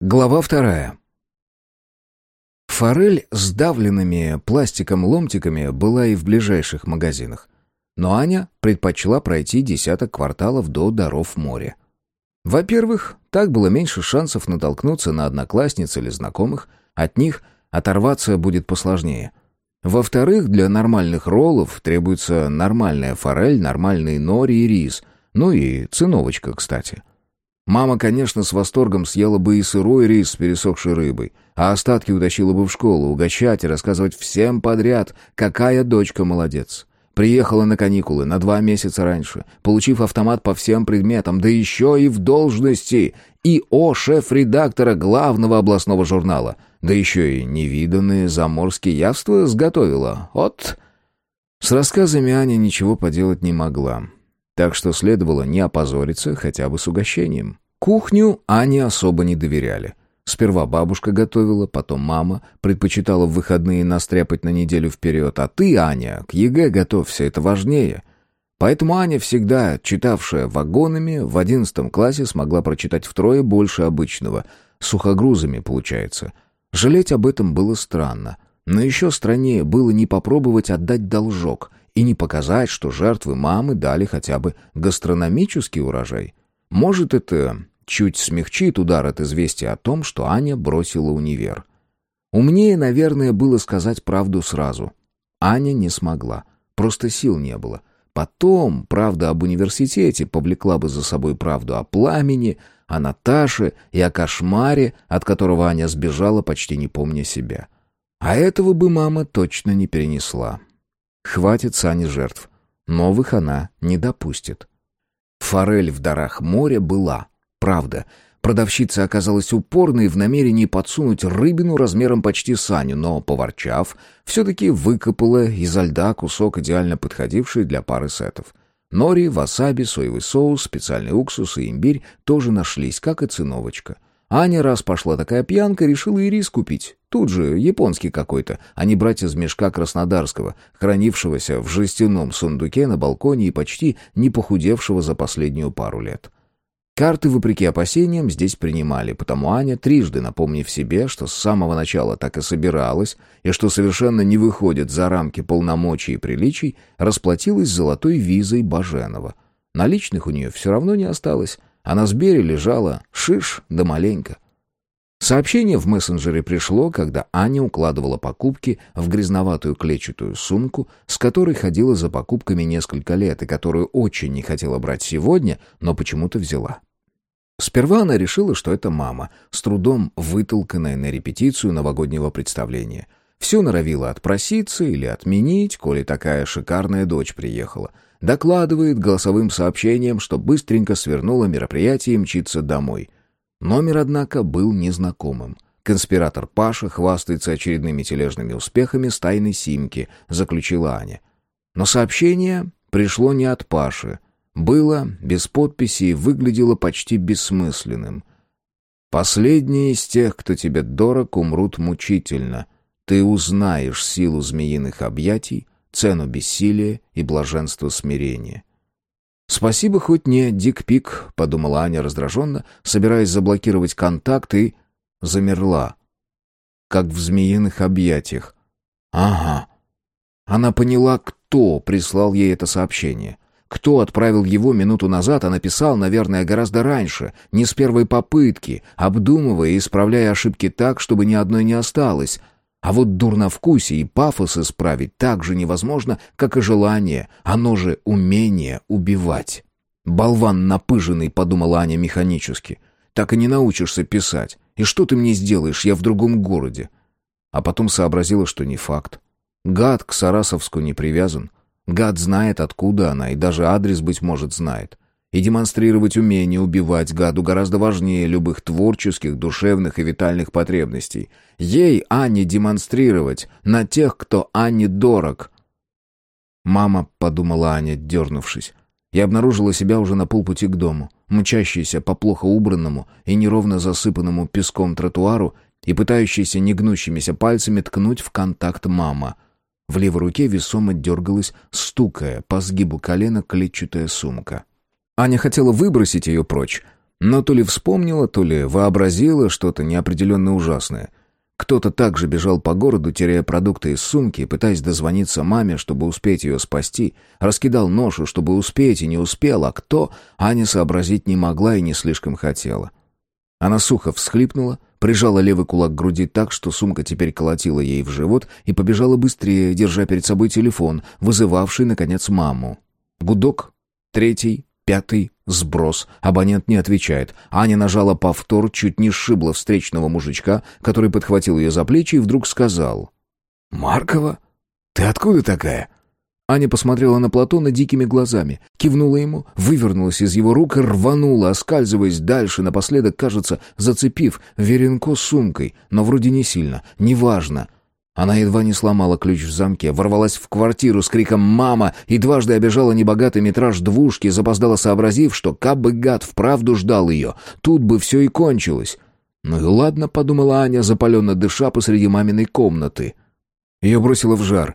Глава вторая. Форель с давленными пластиком ломтиками была и в ближайших магазинах. Но Аня предпочла пройти десяток кварталов до даров моря. Во-первых, так было меньше шансов натолкнуться на одноклассниц или знакомых, от них оторваться будет посложнее. Во-вторых, для нормальных роллов требуется нормальная форель, нормальный нори и рис, ну и циновочка, кстати. Мама, конечно, с восторгом съела бы и сырой рис с пересохшей рыбой, а остатки утащила бы в школу, угощать и рассказывать всем подряд, какая дочка молодец. Приехала на каникулы на два месяца раньше, получив автомат по всем предметам, да еще и в должности, и о шеф-редактора главного областного журнала, да еще и невиданные заморские явства сготовила. Вот... С рассказами Аня ничего поделать не могла так что следовало не опозориться хотя бы с угощением. Кухню Ане особо не доверяли. Сперва бабушка готовила, потом мама предпочитала в выходные настряпать на неделю вперед, а ты, Аня, к ЕГЭ готовься, это важнее. Поэтому Аня, всегда читавшая вагонами, в одиннадцатом классе смогла прочитать втрое больше обычного. Сухогрузами, получается. Жалеть об этом было странно. Но еще страннее было не попробовать отдать должок и не показать, что жертвы мамы дали хотя бы гастрономический урожай. Может, это чуть смягчит удар от известия о том, что Аня бросила универ. Умнее, наверное, было сказать правду сразу. Аня не смогла, просто сил не было. Потом правда об университете повлекла бы за собой правду о пламени, о Наташе и о кошмаре, от которого Аня сбежала, почти не помня себя. А этого бы мама точно не перенесла. Хватит Сани жертв. Новых она не допустит. Форель в дарах моря была. Правда. Продавщица оказалась упорной в намерении подсунуть рыбину размером почти Саню, но, поворчав, все-таки выкопала изо льда кусок, идеально подходивший для пары сетов. Нори, васаби, соевый соус, специальный уксус и имбирь тоже нашлись, как и циновочка — Аня, раз пошла такая пьянка, решила и рис купить. Тут же, японский какой-то, а не брать из мешка краснодарского, хранившегося в жестяном сундуке на балконе и почти не похудевшего за последнюю пару лет. Карты, вопреки опасениям, здесь принимали, потому Аня, трижды напомнив себе, что с самого начала так и собиралась, и что совершенно не выходит за рамки полномочий и приличий, расплатилась золотой визой Баженова. Наличных у нее все равно не осталось, а на Сбере лежала шиш да маленько. Сообщение в мессенджере пришло, когда Аня укладывала покупки в грязноватую клетчатую сумку, с которой ходила за покупками несколько лет и которую очень не хотела брать сегодня, но почему-то взяла. Сперва она решила, что это мама, с трудом вытолканная на репетицию новогоднего представления. Все норовила отпроситься или отменить, коли такая шикарная дочь приехала — Докладывает голосовым сообщением, что быстренько свернула мероприятие и мчится домой. Номер, однако, был незнакомым. Конспиратор Паша хвастается очередными тележными успехами с тайной симки, заключила Аня. Но сообщение пришло не от Паши. Было без подписи и выглядело почти бессмысленным. «Последние из тех, кто тебе дорог, умрут мучительно. Ты узнаешь силу змеиных объятий, цену бессилия и блаженство смирения. «Спасибо, хоть не дикпик», — подумала Аня раздраженно, собираясь заблокировать контакт, и замерла, как в змеиных объятиях. «Ага». Она поняла, кто прислал ей это сообщение. Кто отправил его минуту назад, а написал, наверное, гораздо раньше, не с первой попытки, обдумывая и исправляя ошибки так, чтобы ни одной не осталось — а вот дурновкусие и пафос исправить так же невозможно, как и желание, оно же умение убивать. «Болван напыженный», — подумала Аня механически. «Так и не научишься писать. И что ты мне сделаешь, я в другом городе?» А потом сообразила, что не факт. Гад к Сарасовску не привязан. Гад знает, откуда она, и даже адрес, быть может, знает. И демонстрировать умение убивать гаду гораздо важнее любых творческих, душевных и витальных потребностей. Ей, Ане, демонстрировать на тех, кто Анне дорог. «Мама», — подумала Аня, дернувшись, и обнаружила себя уже на полпути к дому, мчащейся по плохо убранному и неровно засыпанному песком тротуару и пытающейся негнущимися пальцами ткнуть в контакт мама. В левой руке весомо дергалась, стукая по сгибу колена клетчатая сумка. Аня хотела выбросить ее прочь, Но то ли вспомнила, то ли вообразила что-то неопределенно ужасное. Кто-то также бежал по городу, теряя продукты из сумки, пытаясь дозвониться маме, чтобы успеть ее спасти. Раскидал ношу, чтобы успеть, и не успел, а кто, Аня сообразить не могла и не слишком хотела. Она сухо всхлипнула, прижала левый кулак к груди так, что сумка теперь колотила ей в живот, и побежала быстрее, держа перед собой телефон, вызывавший, наконец, маму. Гудок, третий, пятый, сброс. Абонент не отвечает. Аня нажала повтор, чуть не сшибла встречного мужичка, который подхватил ее за плечи и вдруг сказал. «Маркова? Ты откуда такая?» Аня посмотрела на Платона дикими глазами, кивнула ему, вывернулась из его рук и рванула, оскальзываясь дальше, напоследок, кажется, зацепив Веренко сумкой, но вроде не сильно, неважно. Она едва не сломала ключ в замке, ворвалась в квартиру с криком «Мама!» и дважды обежала небогатый метраж двушки, запоздала сообразив, что кабы гад вправду ждал ее, тут бы все и кончилось. «Ну и ладно», — подумала Аня, запаленно дыша посреди маминой комнаты. Ее бросило в жар.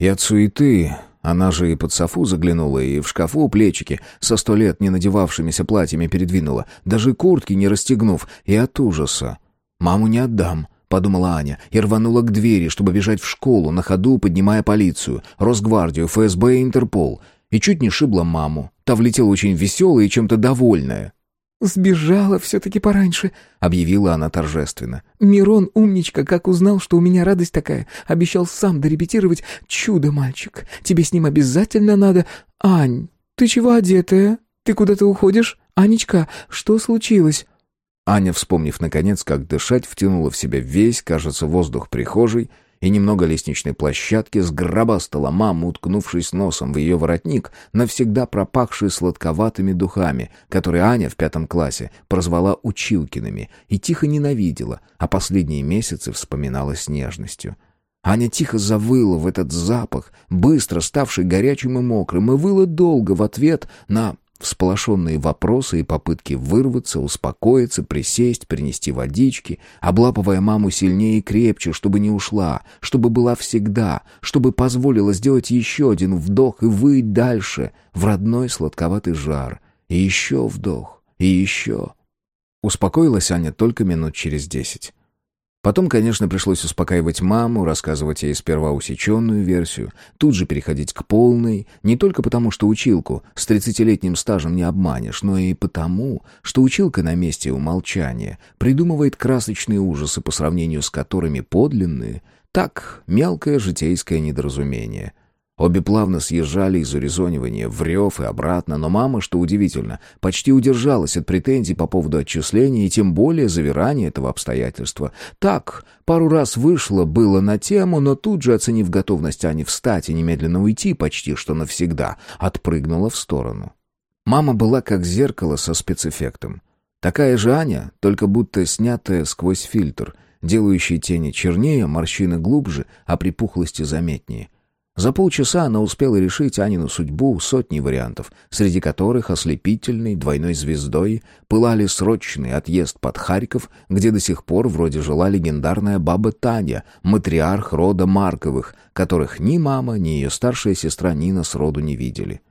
И от суеты, она же и под софу заглянула, и в шкафу плечики со сто лет не надевавшимися платьями передвинула, даже куртки не расстегнув, и от ужаса. «Маму не отдам», — подумала Аня, и рванула к двери, чтобы бежать в школу, на ходу поднимая полицию, Росгвардию, ФСБ и Интерпол. И чуть не шибла маму. Та влетела очень веселая и чем-то довольная. «Сбежала все-таки пораньше», — объявила она торжественно. «Мирон, умничка, как узнал, что у меня радость такая. Обещал сам дорепетировать. Чудо, мальчик. Тебе с ним обязательно надо... Ань, ты чего одетая? Ты куда-то уходишь? Анечка, что случилось?» Аня, вспомнив наконец, как дышать, втянула в себя весь, кажется, воздух прихожей и немного лестничной площадки, сгробастала маму, уткнувшись носом в ее воротник, навсегда пропахший сладковатыми духами, которые Аня в пятом классе прозвала Училкиными, и тихо ненавидела, а последние месяцы вспоминала с нежностью. Аня тихо завыла в этот запах, быстро ставший горячим и мокрым, и выла долго в ответ на Всполошенные вопросы и попытки вырваться, успокоиться, присесть, принести водички, облапывая маму сильнее и крепче, чтобы не ушла, чтобы была всегда, чтобы позволила сделать еще один вдох и выть дальше в родной сладковатый жар. И еще вдох, и еще. Успокоилась Аня только минут через десять. Потом, конечно, пришлось успокаивать маму, рассказывать ей сперва усеченную версию, тут же переходить к полной, не только потому, что училку с тридцатилетним стажем не обманешь, но и потому, что училка на месте умолчания придумывает красочные ужасы, по сравнению с которыми подлинные — так, мелкое житейское недоразумение. Обе плавно съезжали из урезонивания в рев и обратно, но мама, что удивительно, почти удержалась от претензий по поводу отчисления и тем более завирания этого обстоятельства. Так, пару раз вышло было на тему, но тут же, оценив готовность Ани встать и немедленно уйти почти что навсегда, отпрыгнула в сторону. Мама была как зеркало со спецэффектом. Такая же Аня, только будто снятая сквозь фильтр, делающий тени чернее, морщины глубже, а припухлости заметнее — за полчаса она успела решить Анину судьбу сотни вариантов, среди которых ослепительной двойной звездой пылали срочный отъезд под Харьков, где до сих пор вроде жила легендарная баба Таня, матриарх рода Марковых, которых ни мама, ни ее старшая сестра Нина сроду не видели.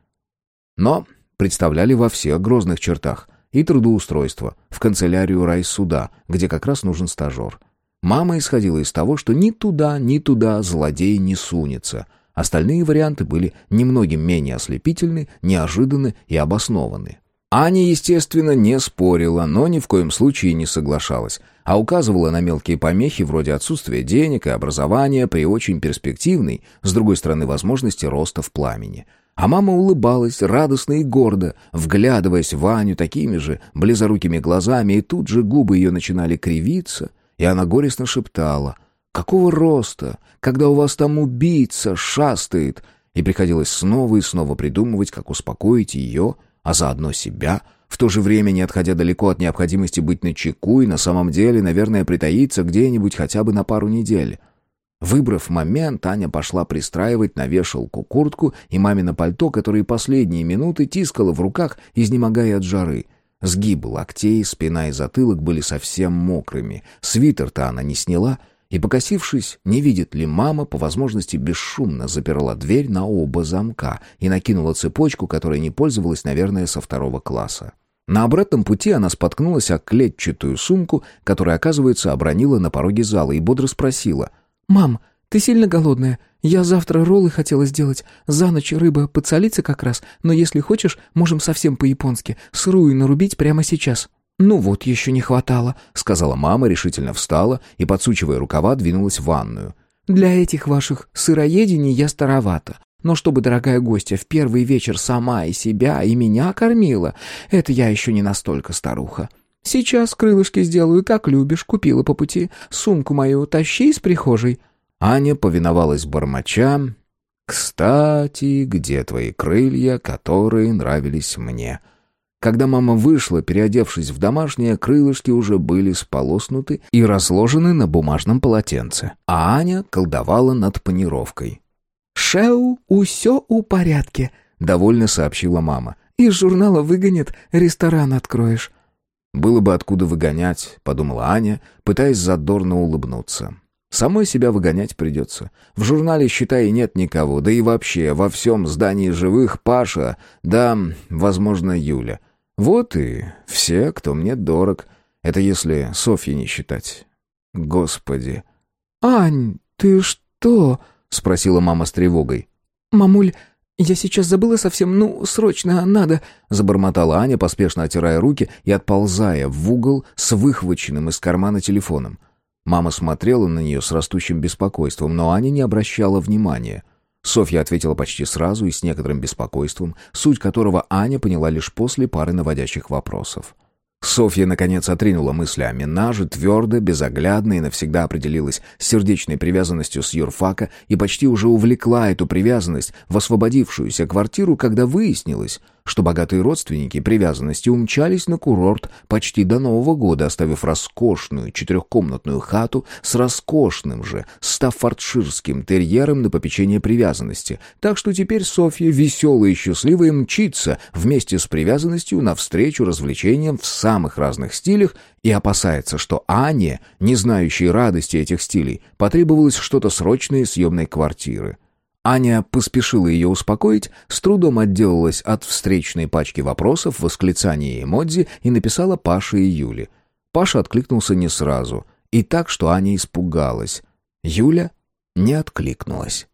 Но представляли во всех грозных чертах и трудоустройство в канцелярию райсуда, где как раз нужен стажер. Мама исходила из того, что ни туда, ни туда злодей не сунется — Остальные варианты были немногим менее ослепительны, неожиданны и обоснованы. Аня, естественно, не спорила, но ни в коем случае не соглашалась, а указывала на мелкие помехи вроде отсутствия денег и образования при очень перспективной, с другой стороны, возможности роста в пламени. А мама улыбалась радостно и гордо, вглядываясь в Аню такими же близорукими глазами, и тут же губы ее начинали кривиться, и она горестно шептала — Какого роста, когда у вас там убийца шастает? И приходилось снова и снова придумывать, как успокоить ее, а заодно себя, в то же время не отходя далеко от необходимости быть начеку и на самом деле, наверное, притаиться где-нибудь хотя бы на пару недель. Выбрав момент, Аня пошла пристраивать на вешалку куртку и мамино пальто, которые последние минуты тискала в руках, изнемогая от жары. Сгибы локтей, спина и затылок были совсем мокрыми. Свитер-то она не сняла — и, покосившись, не видит ли мама, по возможности бесшумно заперла дверь на оба замка и накинула цепочку, которой не пользовалась, наверное, со второго класса. На обратном пути она споткнулась о клетчатую сумку, которая, оказывается, обронила на пороге зала и бодро спросила. «Мам, ты сильно голодная? Я завтра роллы хотела сделать. За ночь рыба подсолится как раз, но если хочешь, можем совсем по-японски. Сырую нарубить прямо сейчас». «Ну вот, еще не хватало», — сказала мама, решительно встала и, подсучивая рукава, двинулась в ванную. «Для этих ваших сыроедений я старовата. Но чтобы дорогая гостья в первый вечер сама и себя, и меня кормила, это я еще не настолько старуха. Сейчас крылышки сделаю, как любишь, купила по пути. Сумку мою тащи из прихожей». Аня повиновалась бормоча. «Кстати, где твои крылья, которые нравились мне?» Когда мама вышла, переодевшись в домашнее, крылышки уже были сполоснуты и разложены на бумажном полотенце, а Аня колдовала над панировкой. «Шеу, усё у порядке», — довольно сообщила мама. «Из журнала выгонят, ресторан откроешь». «Было бы откуда выгонять», — подумала Аня, пытаясь задорно улыбнуться. «Самой себя выгонять придется. В журнале, считай, нет никого, да и вообще во всем здании живых Паша, да, возможно, Юля. Вот и все, кто мне дорог. Это если Софьи не считать. Господи». «Ань, ты что?» — спросила мама с тревогой. «Мамуль, я сейчас забыла совсем, ну, срочно надо...» — забормотала Аня, поспешно отирая руки и отползая в угол с выхваченным из кармана телефоном. Мама смотрела на нее с растущим беспокойством, но Аня не обращала внимания. Софья ответила почти сразу и с некоторым беспокойством, суть которого Аня поняла лишь после пары наводящих вопросов. Софья, наконец, отринула мысли о Минаже, твердо, безоглядно и навсегда определилась с сердечной привязанностью с юрфака и почти уже увлекла эту привязанность в освободившуюся квартиру, когда выяснилось, что богатые родственники привязанности умчались на курорт почти до Нового года, оставив роскошную четырехкомнатную хату с роскошным же стаффордширским терьером на попечение привязанности. Так что теперь Софья, веселая и счастливая, мчится вместе с привязанностью навстречу развлечениям в самых разных стилях и опасается, что Ане, не знающей радости этих стилей, потребовалось что-то срочное из съемной квартиры. Аня поспешила ее успокоить, с трудом отделалась от встречной пачки вопросов, восклицаний и эмодзи и написала Паше и Юле. Паша откликнулся не сразу, и так, что Аня испугалась. Юля не откликнулась.